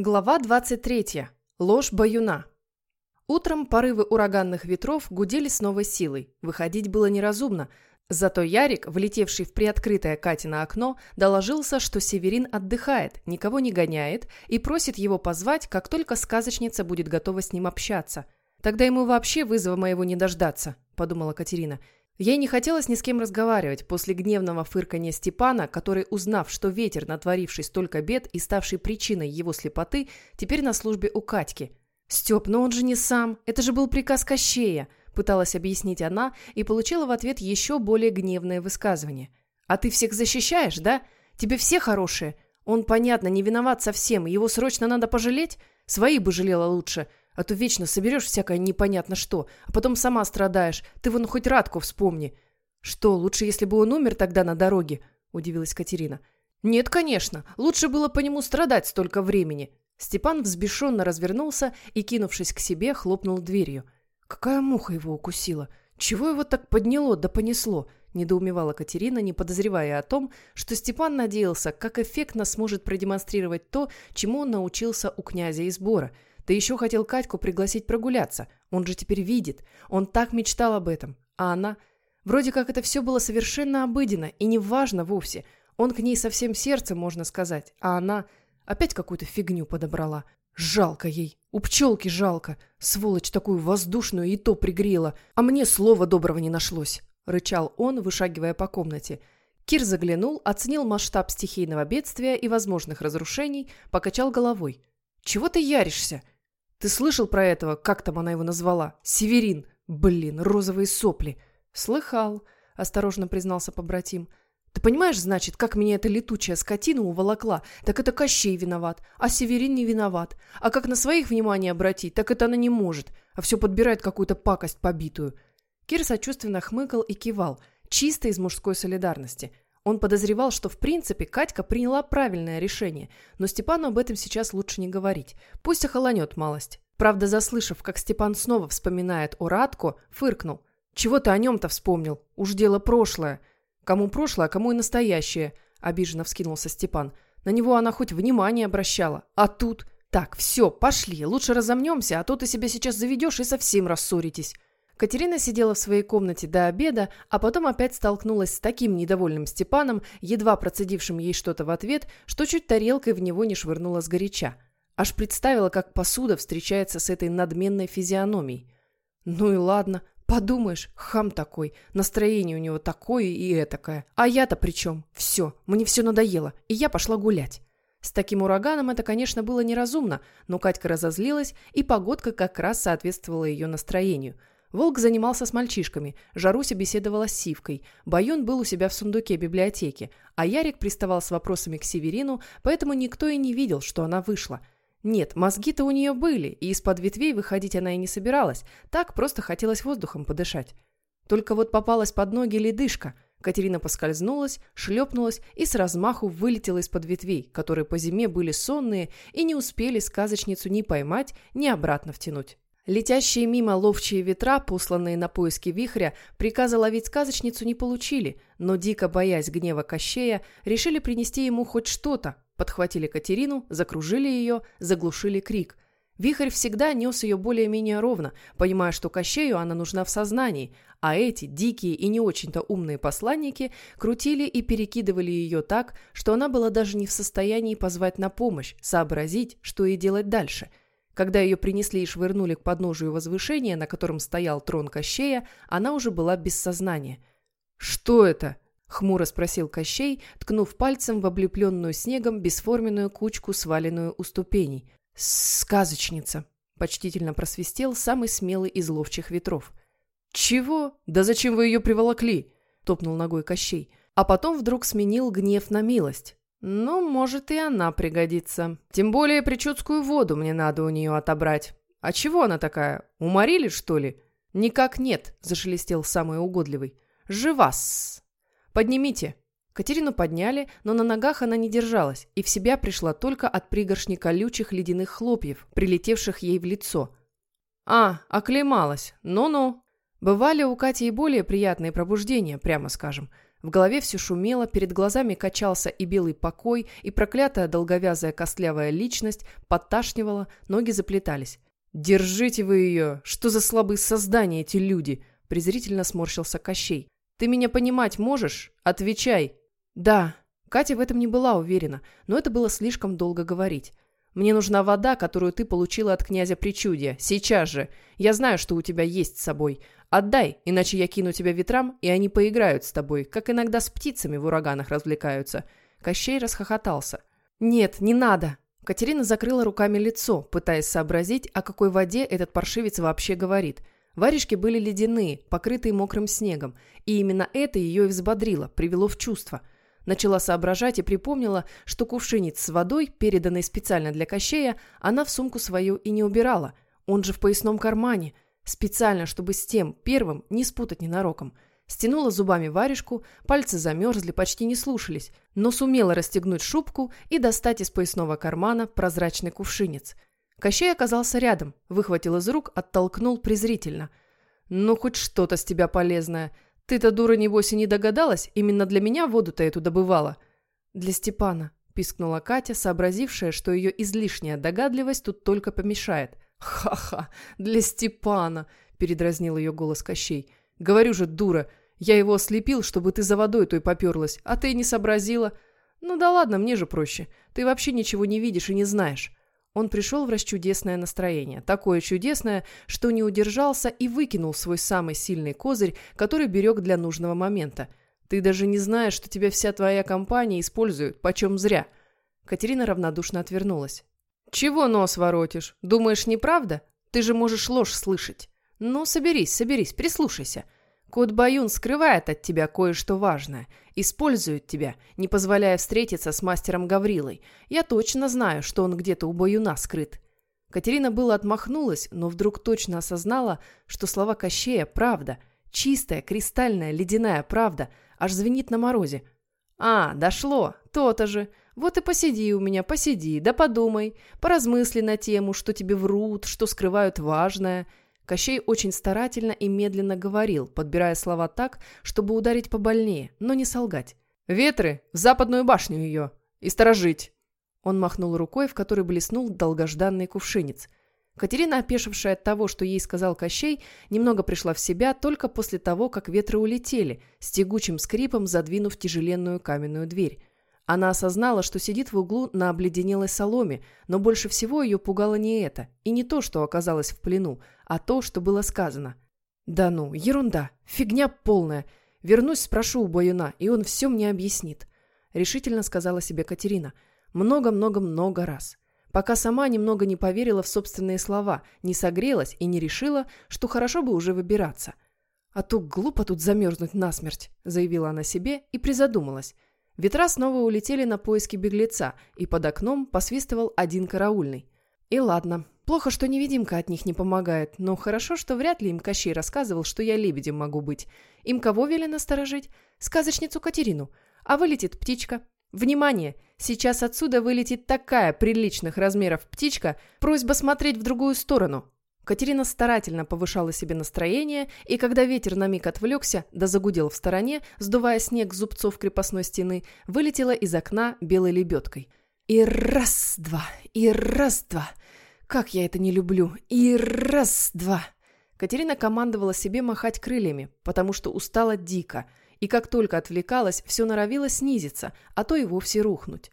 Глава 23. Ложь баюна. Утром порывы ураганных ветров гудели с новой силой. Выходить было неразумно. Зато Ярик, влетевший в приоткрытое Катино окно, доложился, что Северин отдыхает, никого не гоняет и просит его позвать, как только сказочница будет готова с ним общаться. «Тогда ему вообще вызова моего не дождаться», – подумала Катерина. Ей не хотелось ни с кем разговаривать после гневного фырканья Степана, который, узнав, что ветер, натворивший столько бед и ставший причиной его слепоты, теперь на службе у Катьки. «Степ, но он же не сам. Это же был приказ Кощея», – пыталась объяснить она и получила в ответ еще более гневное высказывание. «А ты всех защищаешь, да? Тебе все хорошие. Он, понятно, не виноват совсем, его срочно надо пожалеть? Свои бы жалела лучше. А то вечно соберешь всякое непонятно что, а потом сама страдаешь. Ты вон хоть Радку вспомни. Что, лучше, если бы он умер тогда на дороге? Удивилась Катерина. Нет, конечно. Лучше было по нему страдать столько времени. Степан взбешенно развернулся и, кинувшись к себе, хлопнул дверью. Какая муха его укусила? Чего его так подняло да понесло? недоумевала Катерина, не подозревая о том, что Степан надеялся, как эффектно сможет продемонстрировать то, чему он научился у князя из Ты еще хотел Катьку пригласить прогуляться. Он же теперь видит. Он так мечтал об этом. А она... Вроде как это все было совершенно обыденно и не важно вовсе. Он к ней со всем сердцем, можно сказать. А она опять какую-то фигню подобрала. Жалко ей. У пчелки жалко. Сволочь такую воздушную и то пригрела. А мне слова доброго не нашлось. Рычал он, вышагивая по комнате. Кир заглянул, оценил масштаб стихийного бедствия и возможных разрушений, покачал головой. «Чего ты яришься?» Ты слышал про этого, как там она его назвала? Северин. Блин, розовые сопли. Слыхал, осторожно признался побратим. Ты понимаешь, значит, как меня эта летучая скотина уволокла? Так это Кощей виноват, а Северин не виноват. А как на своих внимание обратить, так это она не может, а все подбирает какую-то пакость побитую. Кир сочувственно хмыкал и кивал, чисто из мужской солидарности – он подозревал, что в принципе Катька приняла правильное решение, но Степану об этом сейчас лучше не говорить. Пусть охолонет малость. Правда, заслышав, как Степан снова вспоминает о Радко, фыркнул. «Чего ты о нем-то вспомнил? Уж дело прошлое». «Кому прошлое, а кому и настоящее?» – обиженно вскинулся Степан. «На него она хоть внимание обращала. А тут...» «Так, все, пошли, лучше разомнемся, а то ты себя сейчас заведешь и совсем рассоритесь». Катерина сидела в своей комнате до обеда, а потом опять столкнулась с таким недовольным Степаном, едва процедившим ей что-то в ответ, что чуть тарелкой в него не швырнула сгоряча. Аж представила, как посуда встречается с этой надменной физиономией. Ну и ладно, подумаешь, хам такой, настроение у него такое и этакое. А я-то при чем? Все, мне все надоело, и я пошла гулять. С таким ураганом это, конечно, было неразумно, но Катька разозлилась, и погодка как раз соответствовала ее настроению – Волк занимался с мальчишками, Жаруся беседовала с Сивкой, Баюн был у себя в сундуке библиотеки, а Ярик приставал с вопросами к Северину, поэтому никто и не видел, что она вышла. Нет, мозги-то у нее были, и из-под ветвей выходить она и не собиралась, так просто хотелось воздухом подышать. Только вот попалась под ноги ледышка. Катерина поскользнулась, шлепнулась и с размаху вылетела из-под ветвей, которые по зиме были сонные и не успели сказочницу ни поймать, ни обратно втянуть. Летящие мимо ловчие ветра, посланные на поиски вихря, приказа ловить сказочницу не получили, но, дико боясь гнева Кощея, решили принести ему хоть что-то. Подхватили Катерину, закружили ее, заглушили крик. Вихрь всегда нес ее более-менее ровно, понимая, что Кощею она нужна в сознании, а эти, дикие и не очень-то умные посланники, крутили и перекидывали ее так, что она была даже не в состоянии позвать на помощь, сообразить, что ей делать дальше – когда ее принесли и швырнули к подножию возвышения, на котором стоял трон Кощея, она уже была без сознания. «Что это?» — хмуро спросил Кощей, ткнув пальцем в облепленную снегом бесформенную кучку, сваленную у ступеней. «Сказочница!» — почтительно просвистел самый смелый из ловчих ветров. «Чего? Да зачем вы ее приволокли?» — топнул ногой Кощей. А потом вдруг сменил гнев на милость. Ну, может, и она пригодится. Тем более причудскую воду мне надо у нее отобрать. А чего она такая? Уморили, что ли? Никак нет, зашелестел самый угодливый. Живас. Поднимите. Катерину подняли, но на ногах она не держалась и в себя пришла только от пригоршни колючих ледяных хлопьев, прилетевших ей в лицо. А, оклемалась. Ну-ну. Бывали у Кати и более приятные пробуждения, прямо скажем. В голове все шумело, перед глазами качался и белый покой, и проклятая долговязая костлявая личность подташнивала, ноги заплетались. «Держите вы ее! Что за слабые создания эти люди!» презрительно сморщился Кощей. «Ты меня понимать можешь? Отвечай!» «Да». Катя в этом не была уверена, но это было слишком долго говорить. «Мне нужна вода, которую ты получила от князя Причудия. Сейчас же. Я знаю, что у тебя есть с собой. Отдай, иначе я кину тебя ветрам, и они поиграют с тобой, как иногда с птицами в ураганах развлекаются». Кощей расхохотался. «Нет, не надо!» Катерина закрыла руками лицо, пытаясь сообразить, о какой воде этот паршивец вообще говорит. Варежки были ледяные, покрытые мокрым снегом, и именно это ее и взбодрило, привело в чувство. Начала соображать и припомнила, что кувшинец с водой, переданный специально для Кощея, она в сумку свою и не убирала. Он же в поясном кармане – Специально, чтобы с тем, первым, не спутать ненароком. Стянула зубами варежку, пальцы замерзли, почти не слушались, но сумела расстегнуть шубку и достать из поясного кармана прозрачный кувшинец. Кощей оказался рядом, выхватил из рук, оттолкнул презрительно. «Ну, хоть что-то с тебя полезное. Ты-то, дура, небось, и не догадалась, именно для меня воду-то эту добывала». «Для Степана», – пискнула Катя, сообразившая, что ее излишняя догадливость тут только помешает – «Ха-ха, для Степана!» – передразнил ее голос Кощей. «Говорю же, дура, я его ослепил, чтобы ты за водой той поперлась, а ты не сообразила. Ну да ладно, мне же проще. Ты вообще ничего не видишь и не знаешь». Он пришел в расчудесное настроение, такое чудесное, что не удержался и выкинул свой самый сильный козырь, который берег для нужного момента. «Ты даже не знаешь, что тебя вся твоя компания использует, почем зря». Катерина равнодушно отвернулась. «Чего нос воротишь? Думаешь, неправда? Ты же можешь ложь слышать. Ну, соберись, соберись, прислушайся. Кот Баюн скрывает от тебя кое-что важное, использует тебя, не позволяя встретиться с мастером Гаврилой. Я точно знаю, что он где-то у Баюна скрыт». Катерина было отмахнулась, но вдруг точно осознала, что слова Кощея – правда. Чистая, кристальная, ледяная правда, аж звенит на морозе. «А, дошло, то-то же. Вот и посиди у меня, посиди, да подумай, поразмысли на тему, что тебе врут, что скрывают важное». Кощей очень старательно и медленно говорил, подбирая слова так, чтобы ударить побольнее, но не солгать. «Ветры! В западную башню ее! И сторожить!» Он махнул рукой, в которой блеснул долгожданный кувшинец. Катерина, опешившая от того, что ей сказал Кощей, немного пришла в себя только после того, как ветры улетели, с тягучим скрипом задвинув тяжеленную каменную дверь. Она осознала, что сидит в углу на обледенелой соломе, но больше всего ее пугало не это, и не то, что оказалось в плену, а то, что было сказано. «Да ну, ерунда, фигня полная. Вернусь, спрошу у Баюна, и он все мне объяснит», — решительно сказала себе Катерина. Много-много-много раз. Пока сама немного не поверила в собственные слова, не согрелась и не решила, что хорошо бы уже выбираться. «А то глупо тут замерзнуть насмерть», — заявила она себе и призадумалась — Ветра снова улетели на поиски беглеца, и под окном посвистывал один караульный. И ладно. Плохо, что невидимка от них не помогает, но хорошо, что вряд ли им Кощей рассказывал, что я лебедем могу быть. Им кого велено сторожить? Сказочницу Катерину. А вылетит птичка. Внимание! Сейчас отсюда вылетит такая приличных размеров птичка, просьба смотреть в другую сторону. Катерина старательно повышала себе настроение, и когда ветер на миг отвлекся, да загудел в стороне, сдувая снег зубцов крепостной стены, вылетела из окна белой лебедкой. И раз-два, и раз-два. Как я это не люблю. И раз-два. Катерина командовала себе махать крыльями, потому что устала дико, и как только отвлекалась, все норовило снизиться, а то и вовсе рухнуть.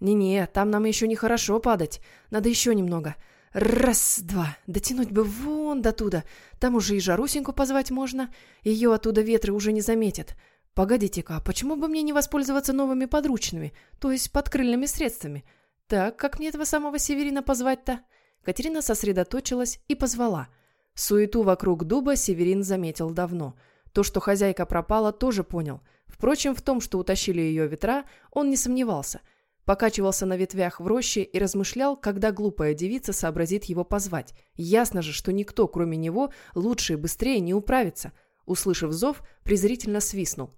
«Не-не, там нам еще нехорошо падать. Надо еще немного. Раз-два. Дотянуть бы вон до туда. Там уже и Жарусеньку позвать можно. Ее оттуда ветры уже не заметят. Погодите-ка, а почему бы мне не воспользоваться новыми подручными, то есть подкрыльными средствами? Так, как мне этого самого Северина позвать-то? Катерина сосредоточилась и позвала. Суету вокруг дуба Северин заметил давно. То, что хозяйка пропала, тоже понял. Впрочем, в том, что утащили ее ветра, он не сомневался – Покачивался на ветвях в роще и размышлял, когда глупая девица сообразит его позвать. Ясно же, что никто, кроме него, лучше и быстрее не управится. Услышав зов, презрительно свистнул.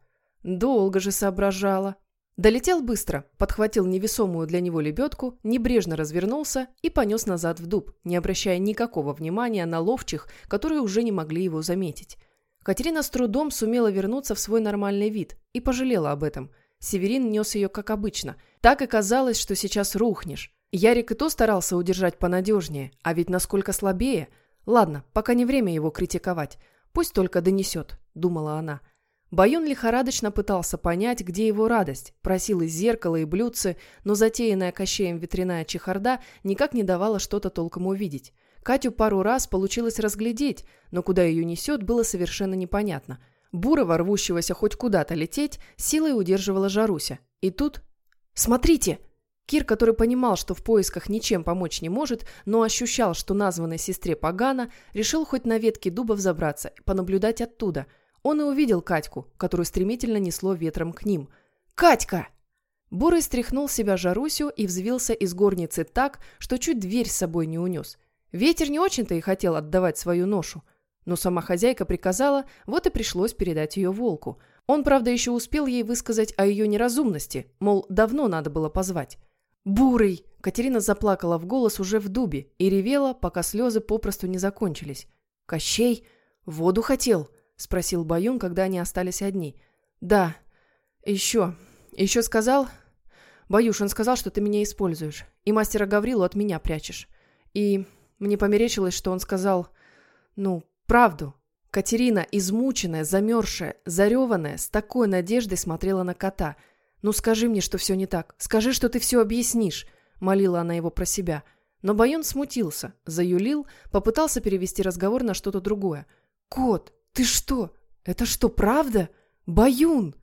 Долго же соображала. Долетел быстро, подхватил невесомую для него лебедку, небрежно развернулся и понес назад в дуб, не обращая никакого внимания на ловчих, которые уже не могли его заметить. Катерина с трудом сумела вернуться в свой нормальный вид и пожалела об этом. Северин нес ее как обычно. Так и казалось, что сейчас рухнешь. Ярик и то старался удержать понадежнее, а ведь насколько слабее. Ладно, пока не время его критиковать. Пусть только донесет, думала она. Баюн лихорадочно пытался понять, где его радость, просил из зеркала и блюдцы, но затеянная кощеем ветряная чехарда никак не давала что-то толком увидеть. Катю пару раз получилось разглядеть, но куда ее несет, было совершенно непонятно. Бурова, рвущегося хоть куда-то лететь, силой удерживала Жаруся. И тут... «Смотрите!» Кир, который понимал, что в поисках ничем помочь не может, но ощущал, что названной сестре погано, решил хоть на ветке дуба взобраться и понаблюдать оттуда. Он и увидел Катьку, которую стремительно несло ветром к ним. «Катька!» Бурый стряхнул себя Жарусю и взвился из горницы так, что чуть дверь с собой не унес. Ветер не очень-то и хотел отдавать свою ношу. Но сама хозяйка приказала, вот и пришлось передать ее волку. Он, правда, еще успел ей высказать о ее неразумности, мол, давно надо было позвать. «Бурый!» Катерина заплакала в голос уже в дубе и ревела, пока слезы попросту не закончились. «Кощей? Воду хотел?» – спросил Баюн, когда они остались одни. «Да. Еще. Еще сказал...» «Баюш, он сказал, что ты меня используешь. И мастера Гаврилу от меня прячешь. И мне померещилось, что он сказал, ну, правду. Катерина, измученная, замерзшая, зареванная, с такой надеждой смотрела на кота. «Ну скажи мне, что все не так. Скажи, что ты все объяснишь», — молила она его про себя. Но Байон смутился, заюлил, попытался перевести разговор на что-то другое. «Кот, ты что? Это что, правда? Баюн!»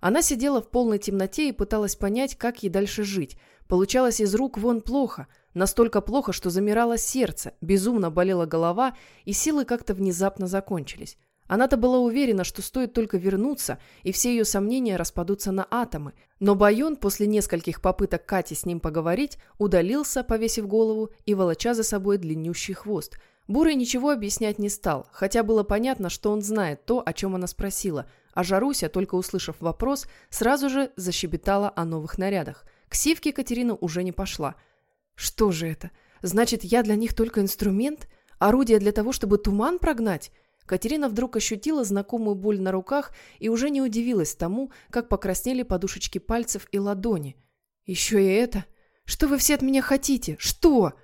Она сидела в полной темноте и пыталась понять, как ей дальше жить. Получалось из рук вон плохо — Настолько плохо, что замирало сердце, безумно болела голова, и силы как-то внезапно закончились. Она-то была уверена, что стоит только вернуться, и все ее сомнения распадутся на атомы. Но Байон, после нескольких попыток Кати с ним поговорить, удалился, повесив голову и волоча за собой длиннющий хвост. Бурый ничего объяснять не стал, хотя было понятно, что он знает то, о чем она спросила, а Жаруся, только услышав вопрос, сразу же защебетала о новых нарядах. К Сивке Катерина уже не пошла – что же это? Значит, я для них только инструмент? Орудие для того, чтобы туман прогнать? Катерина вдруг ощутила знакомую боль на руках и уже не удивилась тому, как покраснели подушечки пальцев и ладони. «Еще и это? Что вы все от меня хотите? Что?»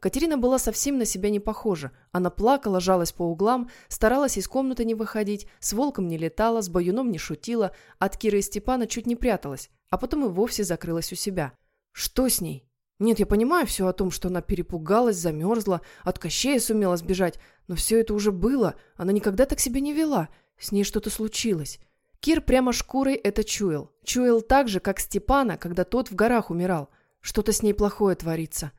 Катерина была совсем на себя не похожа. Она плакала, жалась по углам, старалась из комнаты не выходить, с волком не летала, с баюном не шутила, от Киры и Степана чуть не пряталась, а потом и вовсе закрылась у себя. Что с ней? Нет, я понимаю все о том, что она перепугалась, замерзла, от Кощея сумела сбежать, но все это уже было, она никогда так себя не вела, с ней что-то случилось. Кир прямо шкурой это чуял. Чуял так же, как Степана, когда тот в горах умирал. Что-то с ней плохое творится.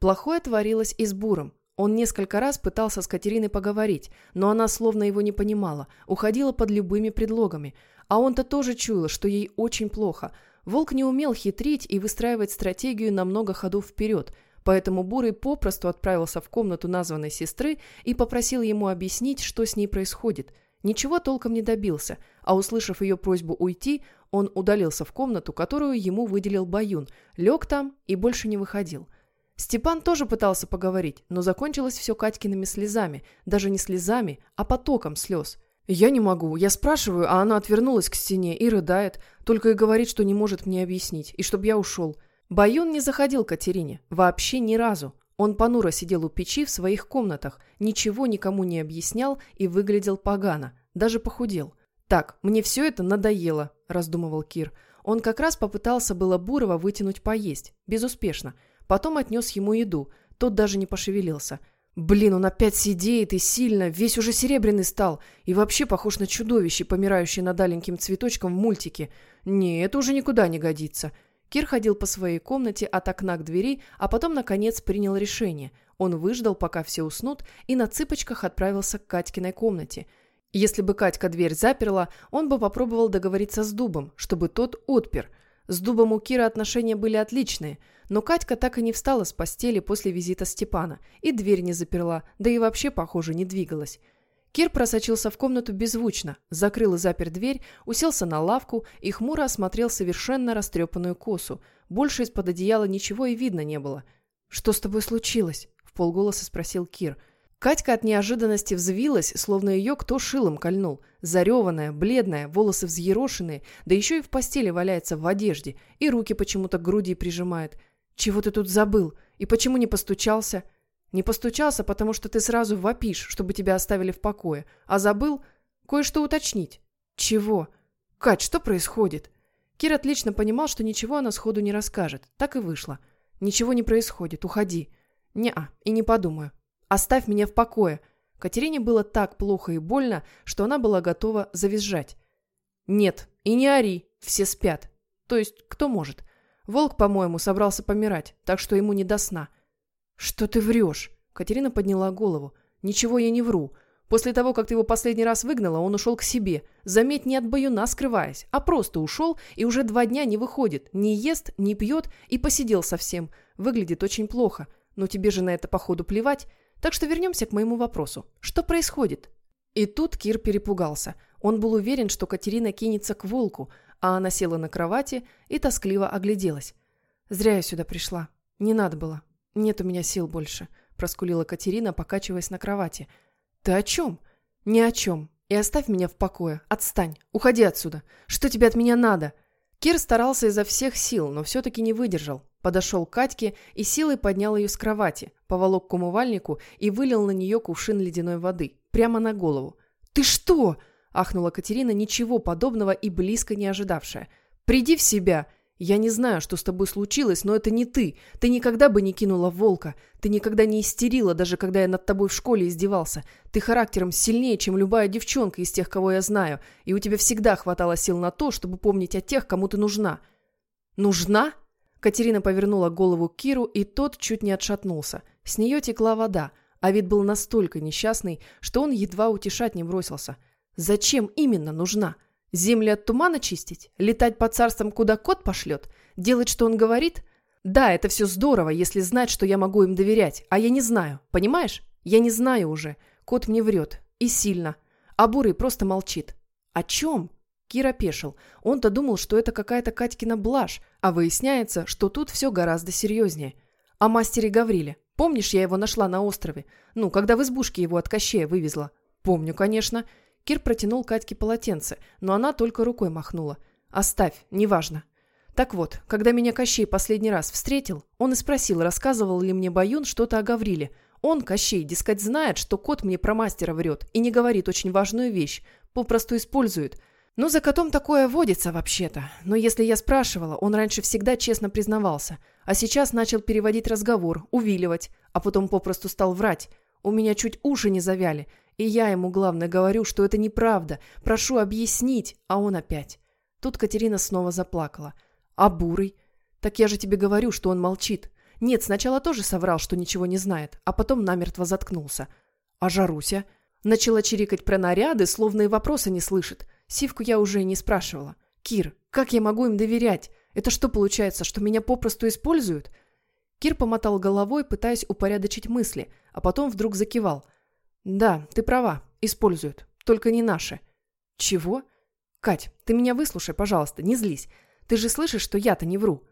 Плохое творилось и с Буром. Он несколько раз пытался с Катериной поговорить, но она словно его не понимала, уходила под любыми предлогами. А он-то тоже чуял, что ей очень плохо – Волк не умел хитрить и выстраивать стратегию на много ходов вперед, поэтому Бурый попросту отправился в комнату названной сестры и попросил ему объяснить, что с ней происходит. Ничего толком не добился, а услышав ее просьбу уйти, он удалился в комнату, которую ему выделил Баюн, лег там и больше не выходил. Степан тоже пытался поговорить, но закончилось все Катькиными слезами, даже не слезами, а потоком слез – «Я не могу. Я спрашиваю, а она отвернулась к стене и рыдает, только и говорит, что не может мне объяснить, и чтобы я ушел». Баюн не заходил к Катерине. Вообще ни разу. Он понуро сидел у печи в своих комнатах, ничего никому не объяснял и выглядел погано, даже похудел. «Так, мне все это надоело», – раздумывал Кир. Он как раз попытался было Бурова вытянуть поесть, безуспешно. Потом отнес ему еду, тот даже не пошевелился – Блин, он опять сидеет и сильно, весь уже серебряный стал. И вообще похож на чудовище, помирающее над аленьким цветочком в мультике. Не, это уже никуда не годится. Кир ходил по своей комнате от окна к двери, а потом, наконец, принял решение. Он выждал, пока все уснут, и на цыпочках отправился к Катькиной комнате. Если бы Катька дверь заперла, он бы попробовал договориться с Дубом, чтобы тот отпер – с Дубом у Кира отношения были отличные, но Катька так и не встала с постели после визита Степана, и дверь не заперла, да и вообще, похоже, не двигалась. Кир просочился в комнату беззвучно, закрыл и запер дверь, уселся на лавку и хмуро осмотрел совершенно растрепанную косу. Больше из-под одеяла ничего и видно не было. «Что с тобой случилось?» – в полголоса спросил Кир. Катька от неожиданности взвилась, словно ее кто шилом кольнул. Зареванная, бледная, волосы взъерошенные, да еще и в постели валяется в одежде, и руки почему-то к груди прижимает. «Чего ты тут забыл? И почему не постучался?» «Не постучался, потому что ты сразу вопишь, чтобы тебя оставили в покое. А забыл кое-что уточнить». «Чего?» «Кать, что происходит?» Кир отлично понимал, что ничего она сходу не расскажет. Так и вышло. «Ничего не происходит. Уходи». «Не-а, и не подумаю». Оставь меня в покое!» Катерине было так плохо и больно, что она была готова завизжать. «Нет, и не ори, все спят. То есть, кто может? Волк, по-моему, собрался помирать, так что ему не до сна». «Что ты врешь?» Катерина подняла голову. «Ничего я не вру. После того, как ты его последний раз выгнала, он ушел к себе. Заметь, не от баюна скрываясь, а просто ушел и уже два дня не выходит, не ест, не пьет и посидел совсем. Выглядит очень плохо. Но тебе же на это, походу, плевать. Так что вернемся к моему вопросу. Что происходит? И тут Кир перепугался. Он был уверен, что Катерина кинется к волку, а она села на кровати и тоскливо огляделась. «Зря я сюда пришла. Не надо было. Нет у меня сил больше», – проскулила Катерина, покачиваясь на кровати. «Ты о чем?» «Ни о чем. И оставь меня в покое. Отстань. Уходи отсюда. Что тебе от меня надо?» Кир старался изо всех сил, но все-таки не выдержал. Подошел к Катьке и силой поднял ее с кровати, поволок к умывальнику и вылил на нее кувшин ледяной воды. Прямо на голову. «Ты что?» – ахнула Катерина, ничего подобного и близко не ожидавшая. «Приди в себя!» «Я не знаю, что с тобой случилось, но это не ты. Ты никогда бы не кинула волка. Ты никогда не истерила, даже когда я над тобой в школе издевался. Ты характером сильнее, чем любая девчонка из тех, кого я знаю, и у тебя всегда хватало сил на то, чтобы помнить о тех, кому ты нужна». «Нужна?» Катерина повернула голову к Киру, и тот чуть не отшатнулся. С нее текла вода, а вид был настолько несчастный, что он едва утешать не бросился. «Зачем именно нужна?» Земли от тумана чистить? Летать по царствам, куда кот пошлет? Делать, что он говорит? Да, это все здорово, если знать, что я могу им доверять. А я не знаю. Понимаешь? Я не знаю уже. Кот мне врет. И сильно. А Бурый просто молчит. О чем? Кира пешил. Он-то думал, что это какая-то Катькина блажь, а выясняется, что тут все гораздо серьезнее. О мастере Гавриле. Помнишь, я его нашла на острове? Ну, когда в избушке его от Кощея вывезла? Помню, конечно. Кир протянул Катьке полотенце, но она только рукой махнула. «Оставь, неважно». Так вот, когда меня Кощей последний раз встретил, он и спросил, рассказывал ли мне Баюн что-то о Гавриле. Он, Кощей, дескать, знает, что кот мне про мастера врет и не говорит очень важную вещь, попросту использует. Ну, за котом такое водится вообще-то. Но если я спрашивала, он раньше всегда честно признавался, а сейчас начал переводить разговор, увиливать, а потом попросту стал врать. У меня чуть уши не завяли, и я ему, главное, говорю, что это неправда. Прошу объяснить, а он опять. Тут Катерина снова заплакала. А Бурый? Так я же тебе говорю, что он молчит. Нет, сначала тоже соврал, что ничего не знает, а потом намертво заткнулся. А Жаруся? Начала чирикать про наряды, словно и вопроса не слышит. Сивку я уже и не спрашивала. Кир, как я могу им доверять? Это что получается, что меня попросту используют? Кир помотал головой, пытаясь упорядочить мысли, а потом вдруг закивал – «Да, ты права. Используют. Только не наши». «Чего?» «Кать, ты меня выслушай, пожалуйста, не злись. Ты же слышишь, что я-то не вру?»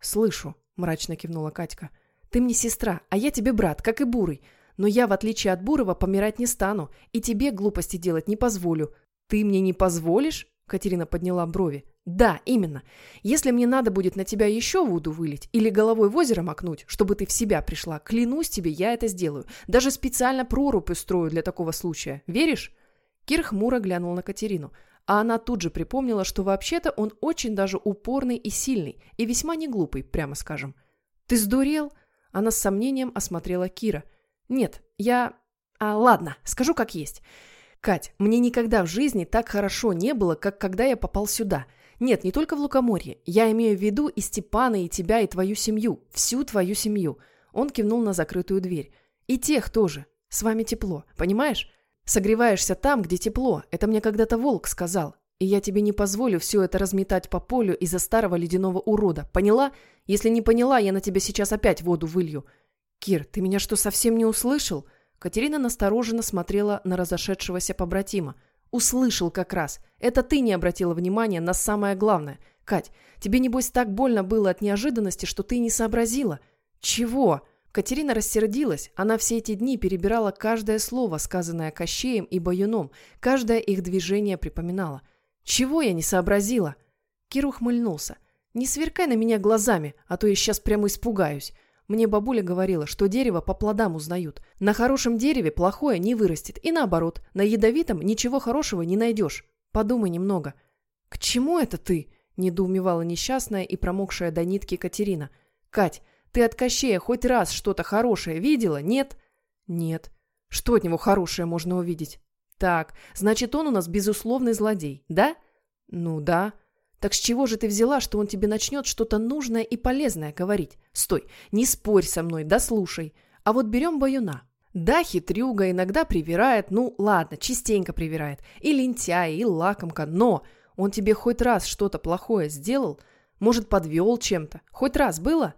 «Слышу», — мрачно кивнула Катька. «Ты мне сестра, а я тебе брат, как и Бурый. Но я, в отличие от Бурова, помирать не стану, и тебе глупости делать не позволю». «Ты мне не позволишь?» — Катерина подняла брови. Да, именно. Если мне надо будет на тебя еще воду вылить или головой в озеро макнуть, чтобы ты в себя пришла, клянусь тебе, я это сделаю. Даже специально прорубь устрою для такого случая. Веришь? Кир хмуро глянул на Катерину, а она тут же припомнила, что вообще-то он очень даже упорный и сильный, и весьма не глупый, прямо скажем. «Ты сдурел?» Она с сомнением осмотрела Кира. «Нет, я... А, ладно, скажу как есть. Кать, мне никогда в жизни так хорошо не было, как когда я попал сюда». Нет, не только в Лукоморье. Я имею в виду и Степана, и тебя, и твою семью. Всю твою семью. Он кивнул на закрытую дверь. И тех тоже. С вами тепло. Понимаешь? Согреваешься там, где тепло. Это мне когда-то волк сказал. И я тебе не позволю все это разметать по полю из-за старого ледяного урода. Поняла? Если не поняла, я на тебя сейчас опять воду вылью. Кир, ты меня что, совсем не услышал? Катерина настороженно смотрела на разошедшегося побратима. Услышал как раз. Это ты не обратила внимания на самое главное. Кать, тебе небось так больно было от неожиданности, что ты не сообразила. Чего? Катерина рассердилась, она все эти дни перебирала каждое слово, сказанное Кощеем и Баюном, каждое их движение припоминала. «Чего я не сообразила?» Кир ухмыльнулся. «Не сверкай на меня глазами, а то я сейчас прямо испугаюсь. Мне бабуля говорила, что дерево по плодам узнают. На хорошем дереве плохое не вырастет, и наоборот, на ядовитом ничего хорошего не найдешь. Подумай немного». «К чему это ты?» – недоумевала несчастная и промокшая до нитки Катерина. «Кать, ты от Кощея хоть раз что-то хорошее видела, нет?» «Нет». «Что от него хорошее можно увидеть?» «Так, значит, он у нас безусловный злодей, да?» «Ну да». Так с чего же ты взяла, что он тебе начнет что-то нужное и полезное говорить? Стой, не спорь со мной, да слушай. А вот берем Баюна. Да, хитрюга иногда привирает, ну ладно, частенько привирает. И лентяй, и лакомка, но он тебе хоть раз что-то плохое сделал? Может, подвел чем-то? Хоть раз было?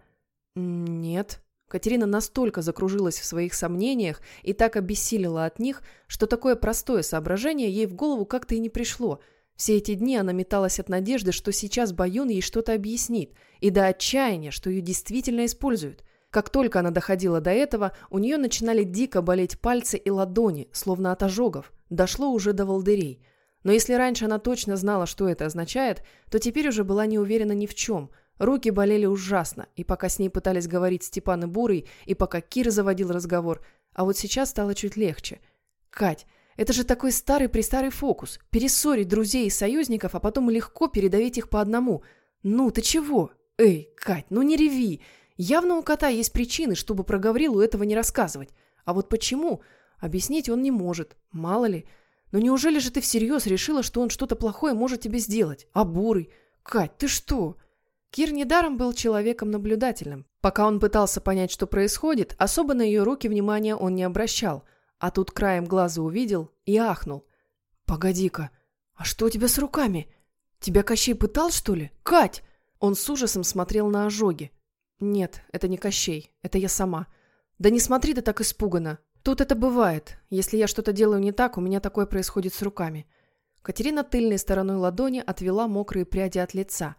Нет. Катерина настолько закружилась в своих сомнениях и так обессилила от них, что такое простое соображение ей в голову как-то и не пришло – все эти дни она металась от надежды, что сейчас Баюн ей что-то объяснит, и до отчаяния, что ее действительно используют. Как только она доходила до этого, у нее начинали дико болеть пальцы и ладони, словно от ожогов. Дошло уже до волдырей. Но если раньше она точно знала, что это означает, то теперь уже была не уверена ни в чем. Руки болели ужасно, и пока с ней пытались говорить Степан и Бурый, и пока Кир заводил разговор, а вот сейчас стало чуть легче. «Кать, это же такой старый-престарый фокус. Перессорить друзей и союзников, а потом легко передавить их по одному. Ну, ты чего? Эй, Кать, ну не реви. Явно у кота есть причины, чтобы про Гаврилу этого не рассказывать. А вот почему? Объяснить он не может. Мало ли. Но неужели же ты всерьез решила, что он что-то плохое может тебе сделать? А Бурый? Кать, ты что? Кир недаром был человеком наблюдательным. Пока он пытался понять, что происходит, особо на ее руки внимания он не обращал – а тут краем глаза увидел и ахнул. «Погоди-ка, а что у тебя с руками? Тебя Кощей пытал, что ли? Кать!» Он с ужасом смотрел на ожоги. «Нет, это не Кощей, это я сама. Да не смотри ты так испуганно. Тут это бывает. Если я что-то делаю не так, у меня такое происходит с руками». Катерина тыльной стороной ладони отвела мокрые пряди от лица.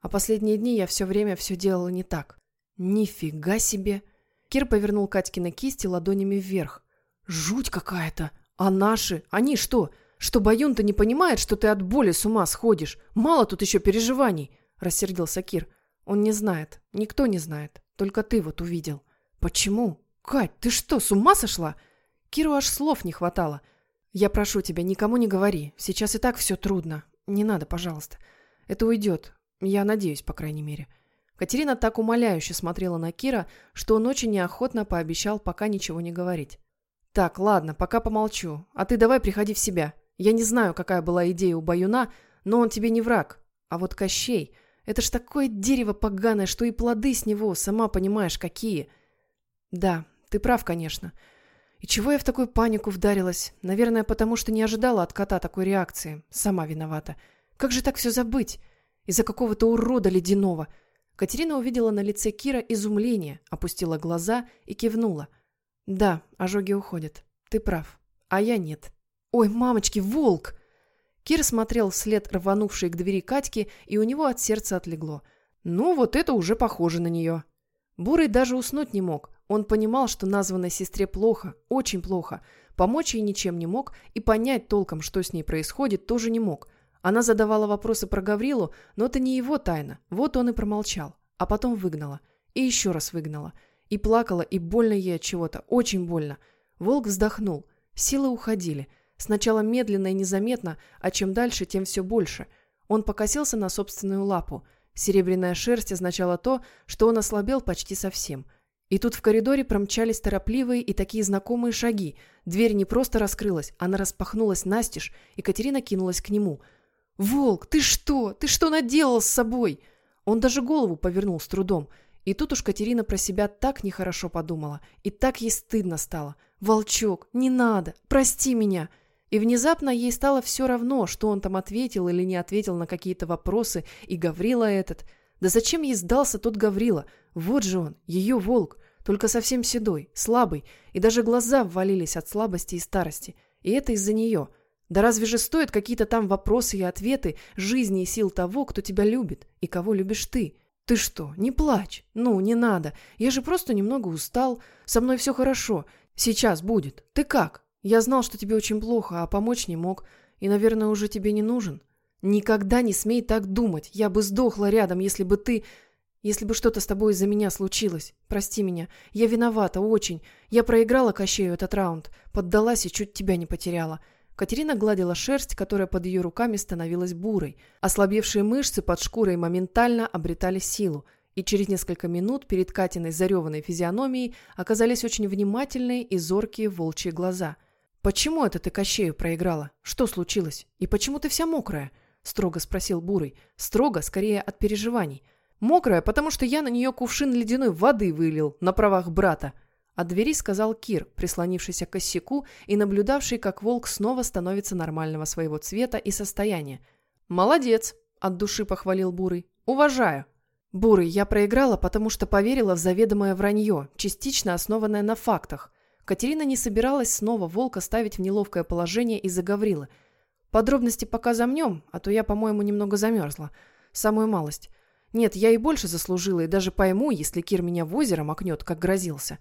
А последние дни я все время все делала не так. «Нифига себе!» Кир повернул Катькины кисти ладонями вверх. «Жуть какая-то! А наши? Они что? Что Баюн-то не понимает, что ты от боли с ума сходишь? Мало тут еще переживаний!» – рассердился Кир. «Он не знает. Никто не знает. Только ты вот увидел». «Почему? Кать, ты что, с ума сошла?» Киру аж слов не хватало. «Я прошу тебя, никому не говори. Сейчас и так все трудно. Не надо, пожалуйста. Это уйдет. Я надеюсь, по крайней мере». Катерина так умоляюще смотрела на Кира, что он очень неохотно пообещал пока ничего не говорить. «Так, ладно, пока помолчу. А ты давай приходи в себя. Я не знаю, какая была идея у Баюна, но он тебе не враг. А вот Кощей, это ж такое дерево поганое, что и плоды с него, сама понимаешь, какие». «Да, ты прав, конечно. И чего я в такую панику вдарилась? Наверное, потому что не ожидала от кота такой реакции. Сама виновата. Как же так все забыть? Из-за какого-то урода ледяного». Катерина увидела на лице Кира изумление, опустила глаза и кивнула – да, ожоги уходят. Ты прав. А я нет. Ой, мамочки, волк! Кир смотрел вслед рванувшей к двери Катьки, и у него от сердца отлегло. Ну, вот это уже похоже на нее. Бурый даже уснуть не мог. Он понимал, что названной сестре плохо, очень плохо. Помочь ей ничем не мог, и понять толком, что с ней происходит, тоже не мог. Она задавала вопросы про Гаврилу, но это не его тайна. Вот он и промолчал. А потом выгнала. И еще раз выгнала. И плакала, и больно ей от чего-то, очень больно. Волк вздохнул. Силы уходили. Сначала медленно и незаметно, а чем дальше, тем все больше. Он покосился на собственную лапу. Серебряная шерсть означала то, что он ослабел почти совсем. И тут в коридоре промчались торопливые и такие знакомые шаги. Дверь не просто раскрылась, она распахнулась настежь, и Катерина кинулась к нему. «Волк, ты что? Ты что наделал с собой?» Он даже голову повернул с трудом – и тут уж Катерина про себя так нехорошо подумала, и так ей стыдно стало. «Волчок, не надо! Прости меня!» И внезапно ей стало все равно, что он там ответил или не ответил на какие-то вопросы, и Гаврила этот. Да зачем ей сдался тот Гаврила? Вот же он, ее волк, только совсем седой, слабый, и даже глаза ввалились от слабости и старости. И это из-за нее. Да разве же стоят какие-то там вопросы и ответы жизни и сил того, кто тебя любит, и кого любишь ты?» «Ты что, не плачь. Ну, не надо. Я же просто немного устал. Со мной все хорошо. Сейчас будет. Ты как? Я знал, что тебе очень плохо, а помочь не мог. И, наверное, уже тебе не нужен. Никогда не смей так думать. Я бы сдохла рядом, если бы ты... Если бы что-то с тобой из-за меня случилось. Прости меня. Я виновата, очень. Я проиграла Кощею этот раунд. Поддалась и чуть тебя не потеряла. Катерина гладила шерсть, которая под ее руками становилась бурой. Ослабевшие мышцы под шкурой моментально обретали силу. И через несколько минут перед Катиной зареванной физиономией оказались очень внимательные и зоркие волчьи глаза. «Почему это ты Кощею проиграла? Что случилось? И почему ты вся мокрая?» – строго спросил Бурый. Строго, скорее, от переживаний – Мокрая, потому что я на нее кувшин ледяной воды вылил на правах брата. От двери сказал Кир, прислонившийся к косяку и наблюдавший, как волк снова становится нормального своего цвета и состояния. «Молодец!» – от души похвалил Бурый. «Уважаю!» «Бурый, я проиграла, потому что поверила в заведомое вранье, частично основанное на фактах. Катерина не собиралась снова волка ставить в неловкое положение и заговорила. Подробности пока замнем, а то я, по-моему, немного замерзла. Самую малость. Нет, я и больше заслужила, и даже пойму, если Кир меня в озеро макнет, как грозился.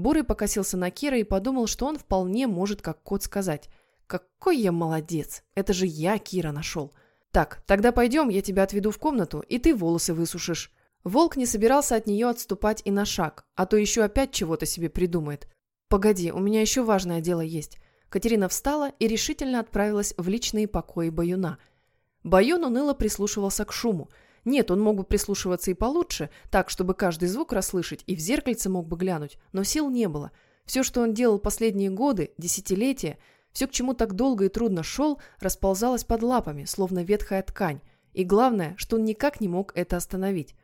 Бурый покосился на Кира и подумал, что он вполне может как кот сказать. «Какой я молодец! Это же я Кира нашел!» «Так, тогда пойдем, я тебя отведу в комнату, и ты волосы высушишь». Волк не собирался от нее отступать и на шаг, а то еще опять чего-то себе придумает. «Погоди, у меня еще важное дело есть». Катерина встала и решительно отправилась в личные покои Баюна. Баюн уныло прислушивался к шуму – нет, он мог бы прислушиваться и получше, так, чтобы каждый звук расслышать, и в зеркальце мог бы глянуть, но сил не было. Все, что он делал последние годы, десятилетия, все, к чему так долго и трудно шел, расползалось под лапами, словно ветхая ткань. И главное, что он никак не мог это остановить.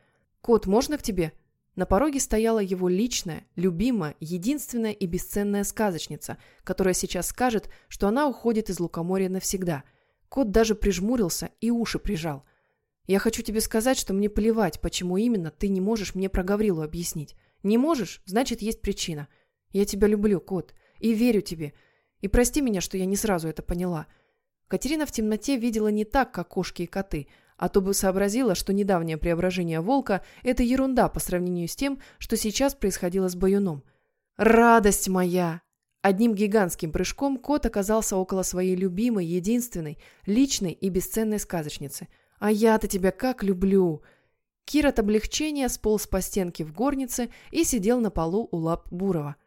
«Кот, можно к тебе?» На пороге стояла его личная, любимая, единственная и бесценная сказочница, которая сейчас скажет, что она уходит из Лукоморья навсегда. Кот даже прижмурился и уши прижал – я хочу тебе сказать, что мне плевать, почему именно ты не можешь мне про Гаврилу объяснить. Не можешь, значит, есть причина. Я тебя люблю, кот, и верю тебе. И прости меня, что я не сразу это поняла. Катерина в темноте видела не так, как кошки и коты, а то бы сообразила, что недавнее преображение волка – это ерунда по сравнению с тем, что сейчас происходило с Баюном. «Радость моя!» Одним гигантским прыжком кот оказался около своей любимой, единственной, личной и бесценной сказочницы – а я-то тебя как люблю!» Кир от облегчения сполз по стенке в горнице и сидел на полу у лап Бурова.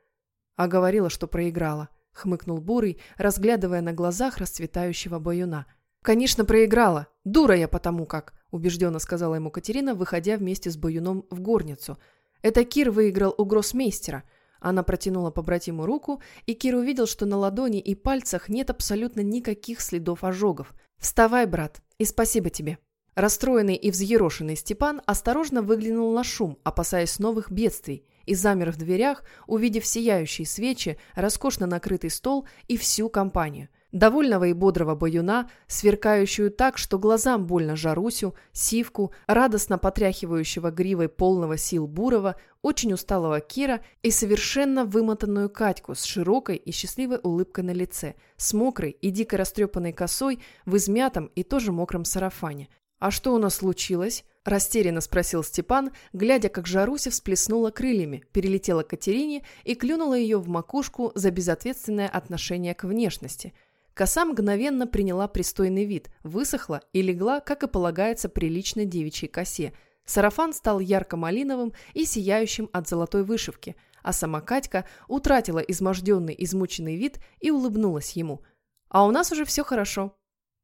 «А говорила, что проиграла», — хмыкнул Бурый, разглядывая на глазах расцветающего баюна. «Конечно, проиграла. Дура я потому как», — убежденно сказала ему Катерина, выходя вместе с баюном в горницу. «Это Кир выиграл у гроссмейстера». Она протянула побратиму руку, и Кир увидел, что на ладони и пальцах нет абсолютно никаких следов ожогов. «Вставай, брат, и спасибо тебе». Расстроенный и взъерошенный Степан осторожно выглянул на шум, опасаясь новых бедствий, и замер в дверях, увидев сияющие свечи, роскошно накрытый стол и всю компанию – довольного и бодрого баюна, сверкающую так, что глазам больно Жарусю, Сивку, радостно потряхивающего гривой полного сил Бурова, очень усталого Кира и совершенно вымотанную Катьку с широкой и счастливой улыбкой на лице, с мокрой и дико растрепанной косой, в измятом и тоже мокром сарафане. «А что у нас случилось?» – растерянно спросил Степан, глядя, как Жаруся всплеснула крыльями, перелетела к Катерине и клюнула ее в макушку за безответственное отношение к внешности – Коса мгновенно приняла пристойный вид, высохла и легла, как и полагается приличной девичьей косе. Сарафан стал ярко-малиновым и сияющим от золотой вышивки, а сама Катька утратила изможденный, измученный вид и улыбнулась ему. «А у нас уже все хорошо».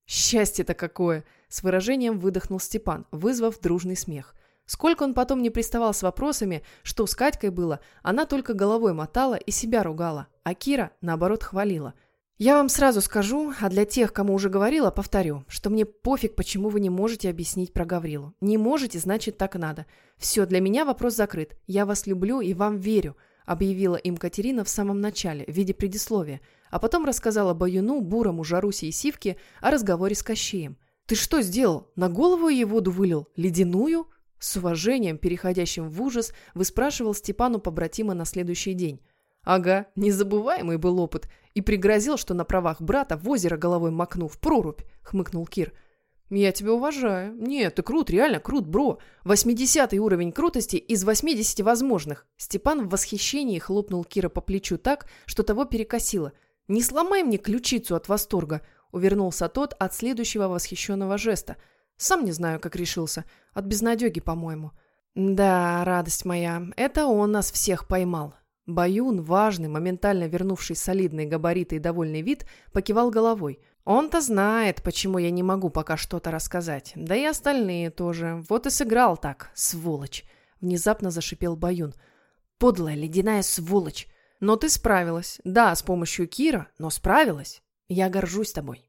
«Счастье-то какое!» – с выражением выдохнул Степан, вызвав дружный смех. Сколько он потом не приставал с вопросами, что с Катькой было, она только головой мотала и себя ругала, а Кира, наоборот, хвалила – я вам сразу скажу, а для тех, кому уже говорила, повторю, что мне пофиг, почему вы не можете объяснить про Гаврилу. Не можете, значит так надо. Все, для меня вопрос закрыт. Я вас люблю и вам верю, объявила им Катерина в самом начале, в виде предисловия, а потом рассказала Баюну, Бурому, Жарусе и Сивке о разговоре с Кощеем. «Ты что сделал? На голову ей воду вылил? Ледяную?» С уважением, переходящим в ужас, выспрашивал Степану побратима на следующий день. «Ага, незабываемый был опыт. И пригрозил, что на правах брата в озеро головой макну, в прорубь», — хмыкнул Кир. Я тебя уважаю. Нет, ты крут, реально крут, бро. 80 уровень крутости из 80 возможных. Степан в восхищении хлопнул Кира по плечу так, что того перекосило. Не сломай мне ключицу от восторга. Увернулся тот от следующего восхищенного жеста. Сам не знаю, как решился. От безнадеги, по-моему. Да, радость моя, это он нас всех поймал. Баюн, важный, моментально вернувший солидные габариты и довольный вид, покивал головой. Он-то знает, почему я не могу пока что-то рассказать. Да и остальные тоже. Вот и сыграл так, сволочь. Внезапно зашипел Баюн. Подлая ледяная сволочь. Но ты справилась. Да, с помощью Кира, но справилась. Я горжусь тобой.